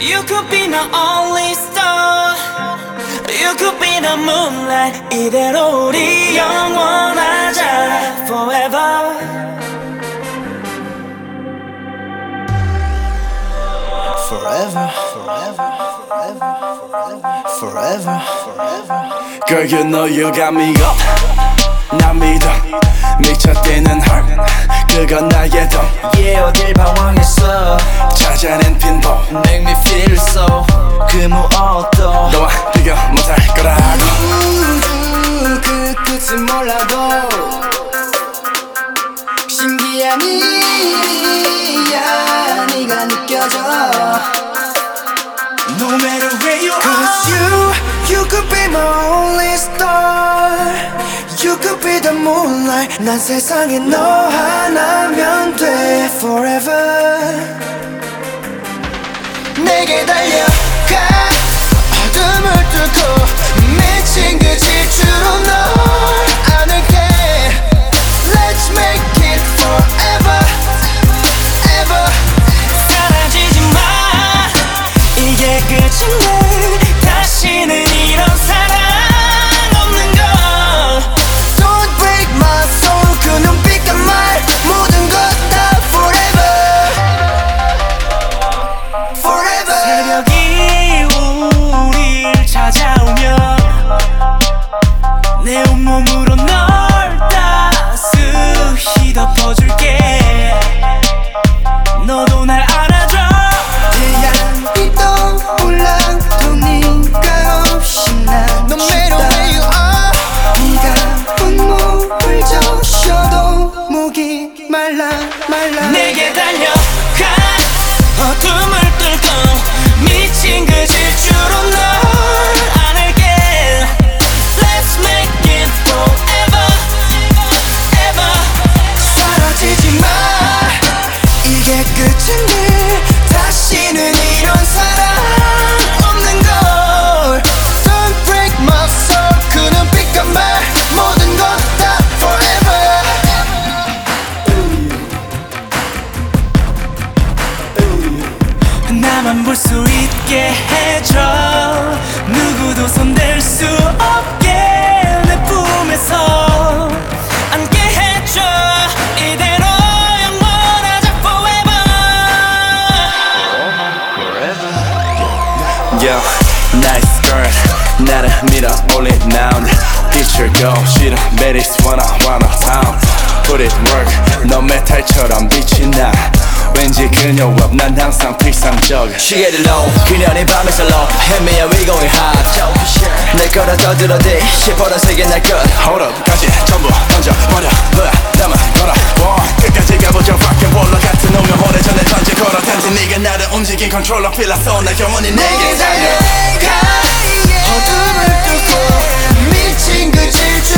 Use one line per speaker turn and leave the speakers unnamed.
You could be my only star You could be the moonlight 이대로 우리 영원하자 Forever
Forever, forever, forever, forever, forever.
Girl, you know you got me up. 나 믿어. 미쳐 뛰는 heart. 그건 나의 덤.
Yeah, 어딜 방황했어. 그 끝은 몰라도. 신기한 일이야. 네가 느껴져.
No matter where you are.
Cause you, you could be my only star You could be the moonlight 난 세상에 너 하나면 돼 Forever 내
온몸으로 널 따스히 덮어줄게. 너도 날 안아줘.
태양빛도 올라도 네가 없이 난 No matter where you are. 네가 온몸을 적셔도 목이 말라 말라.
내게 달려가. 어둠을 해줘 누구도 손댈 수 없게 내 품에서 안게 해줘 이대로 영원하자 forever
Yeah, nice girl. 나를 밀어 올린 noun. 빛을 go 싫어 매일 wanna wanna town. Put it work. 너 메탈처럼 빛이 나. 왠지 그녀와 난 항상 필상적.
시계를 low 그녀는 밤에서 low 헤매야 we going hot 내 거라 떠들어대 시퍼런 세계 날것
Hold up, 까지 전부 던져버려. 뭐야, 나만 걸어. 와, 끝까지 가보자. Rock and roller 같은 놈의 혼에 전에 던져 걸어. 단지 네가 나를 움직인 컨트롤러 필라서 나 영원히 내게 달려.
어둠을 뚫고 미친 그 질주